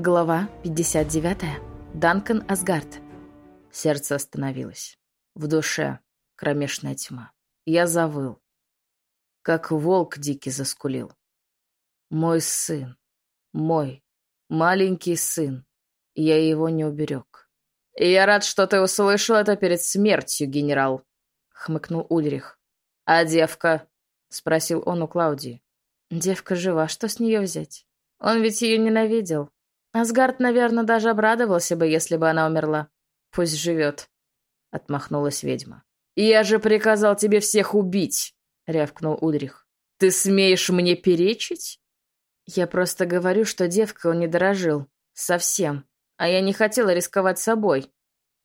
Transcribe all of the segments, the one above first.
Глава 59. Данкан Асгард. Сердце остановилось. В душе кромешная тьма. Я завыл. Как волк дикий заскулил. Мой сын. Мой. Маленький сын. Я его не уберег. «Я рад, что ты услышал это перед смертью, генерал», — хмыкнул Ульрих. «А девка?» — спросил он у Клаудии. «Девка жива, что с нее взять? Он ведь ее ненавидел. Асгард, наверное, даже обрадовался бы, если бы она умерла. Пусть живет», — отмахнулась ведьма. «Я же приказал тебе всех убить!» — рявкнул Ульрих. «Ты смеешь мне перечить?» «Я просто говорю, что девка он не дорожил. Совсем. А я не хотела рисковать собой,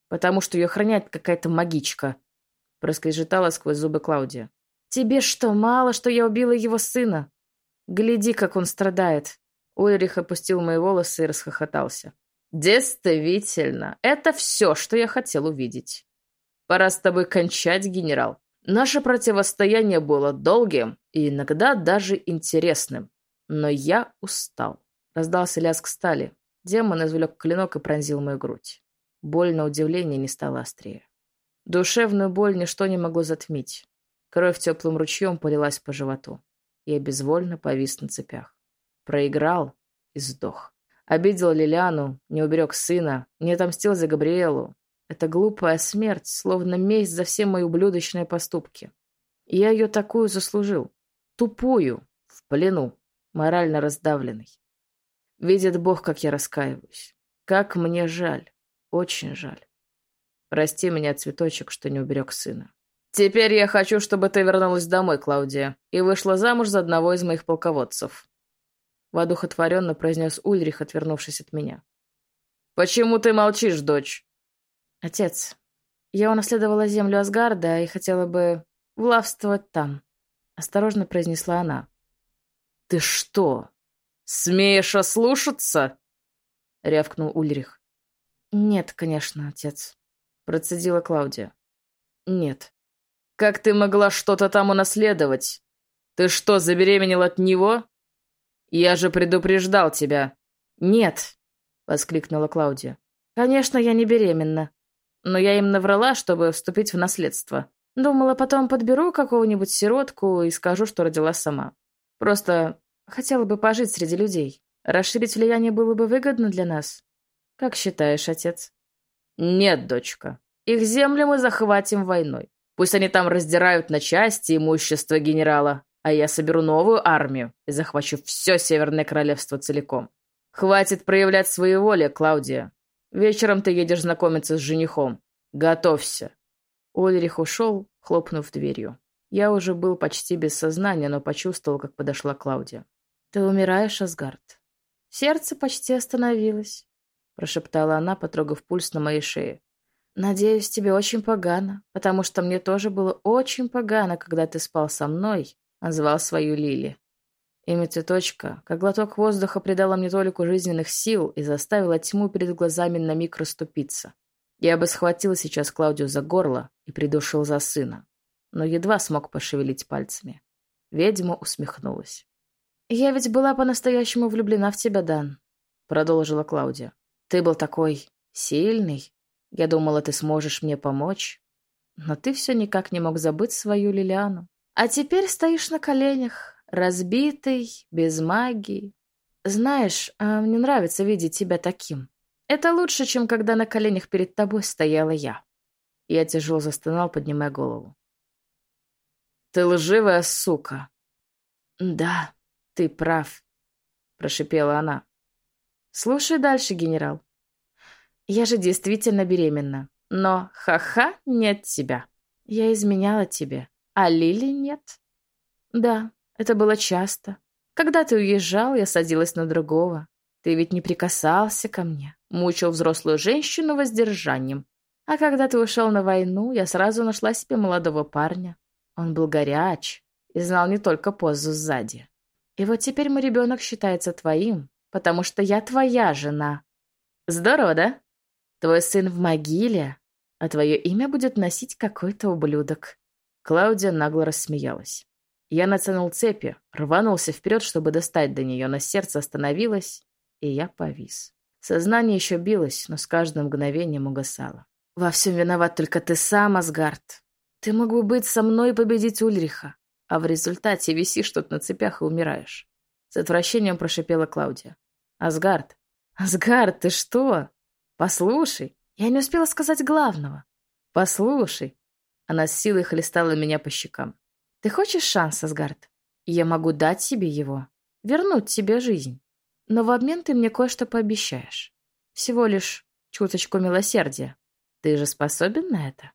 потому что ее охраняет какая-то магичка», — проскрежетала сквозь зубы Клаудия. «Тебе что, мало, что я убила его сына? Гляди, как он страдает». Ульрих опустил мои волосы и расхохотался. «Действительно, это все, что я хотел увидеть. Пора с тобой кончать, генерал. Наше противостояние было долгим и иногда даже интересным. Но я устал». Раздался лязг стали. Демон извлек клинок и пронзил мою грудь. Боль на удивление не стала острее. Душевную боль ничто не могло затмить. Кровь теплым ручьем полилась по животу. Я безвольно повис на цепях. Проиграл и сдох. Обидел Лилиану, не уберег сына, не отомстил за Габриэлу. Это глупая смерть, словно месть за все мои ублюдочные поступки. Я ее такую заслужил. Тупую, в плену, морально раздавленный. Видит Бог, как я раскаиваюсь. Как мне жаль. Очень жаль. Прости меня, цветочек, что не уберег сына. Теперь я хочу, чтобы ты вернулась домой, Клаудия, и вышла замуж за одного из моих полководцев. Воодухотворенно произнес Ульрих, отвернувшись от меня. «Почему ты молчишь, дочь?» «Отец, я унаследовала землю Асгарда и хотела бы влавствовать там», — осторожно произнесла она. «Ты что, «Смеешь ослушаться?» — рявкнул Ульрих. «Нет, конечно, отец», — процедила Клаудия. «Нет». «Как ты могла что-то там унаследовать? Ты что, забеременел от него? Я же предупреждал тебя». «Нет», — воскликнула Клаудия. «Конечно, я не беременна. Но я им наврала, чтобы вступить в наследство. Думала, потом подберу какого-нибудь сиротку и скажу, что родила сама. Просто Хотела бы пожить среди людей. Расширить влияние было бы выгодно для нас. Как считаешь, отец? Нет, дочка. Их земли мы захватим войной. Пусть они там раздирают на части имущество генерала, а я соберу новую армию и захвачу все Северное Королевство целиком. Хватит проявлять своеволие, Клаудия. Вечером ты едешь знакомиться с женихом. Готовься. Ульрих ушел, хлопнув дверью. Я уже был почти без сознания, но почувствовал, как подошла Клаудия. «Ты умираешь, Асгард?» «Сердце почти остановилось», — прошептала она, потрогав пульс на моей шее. «Надеюсь, тебе очень погано, потому что мне тоже было очень погано, когда ты спал со мной», — назвал свою Лили. Имя цветочка, как глоток воздуха, придало мне толику жизненных сил и заставило тьму перед глазами на миг расступиться. Я бы схватил сейчас Клаудию за горло и придушил за сына, но едва смог пошевелить пальцами. Ведьма усмехнулась. «Я ведь была по-настоящему влюблена в тебя, Дан», — продолжила Клаудия. «Ты был такой сильный. Я думала, ты сможешь мне помочь. Но ты все никак не мог забыть свою Лилиану. А теперь стоишь на коленях, разбитый, без магии. Знаешь, а мне нравится видеть тебя таким. Это лучше, чем когда на коленях перед тобой стояла я». Я тяжело застонал, поднимая голову. «Ты лживая сука!» «Да», «Ты прав», — прошипела она. «Слушай дальше, генерал. Я же действительно беременна, но ха-ха нет тебя. Я изменяла тебе, а Лили нет». «Да, это было часто. Когда ты уезжал, я садилась на другого. Ты ведь не прикасался ко мне, мучил взрослую женщину воздержанием. А когда ты ушел на войну, я сразу нашла себе молодого парня. Он был горяч и знал не только позу сзади. И вот теперь мой ребенок считается твоим, потому что я твоя жена. Здорово, да? Твой сын в могиле, а твое имя будет носить какой-то ублюдок. Клаудия нагло рассмеялась. Я натянул цепи, рванулся вперед, чтобы достать до нее, но сердце остановилось, и я повис. Сознание еще билось, но с каждым мгновением угасало. «Во всем виноват только ты сам, Асгард. Ты мог бы быть со мной и победить Ульриха, а в результате висишь тут на цепях и умираешь». С отвращением прошипела Клаудия. «Асгард! Асгард, ты что? Послушай, я не успела сказать главного. Послушай!» Она с силой хлестала меня по щекам. «Ты хочешь шанс, Асгард? Я могу дать тебе его, вернуть тебе жизнь. Но в обмен ты мне кое-что пообещаешь. Всего лишь чуточку милосердия. Ты же способен на это?»